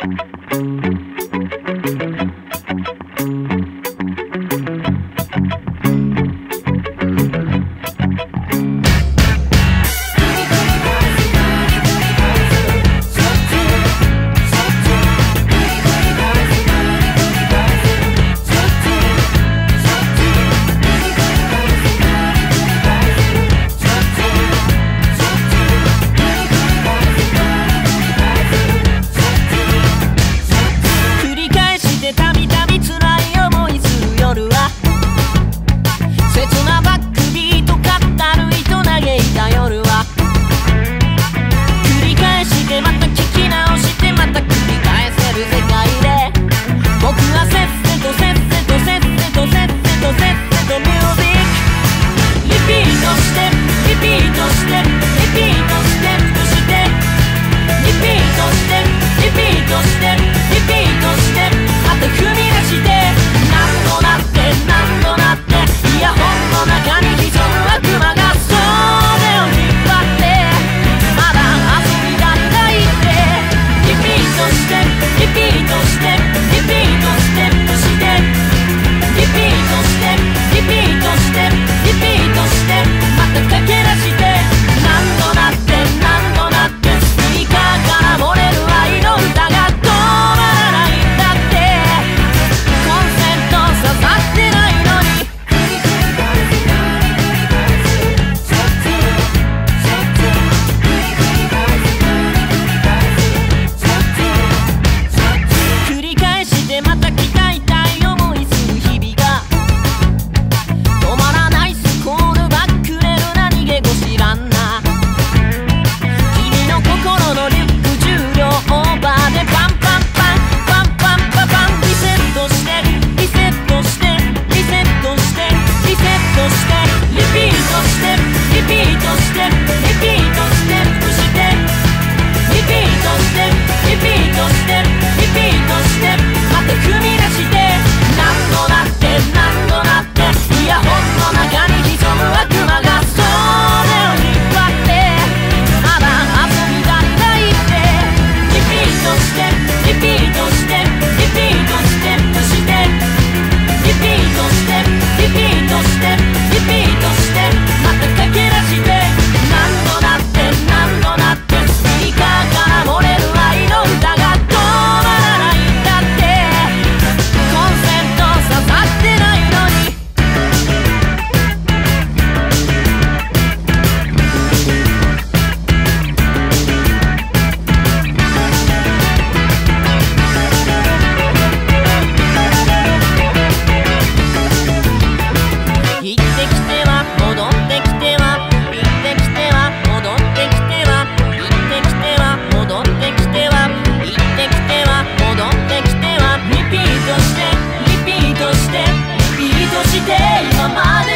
して my mind.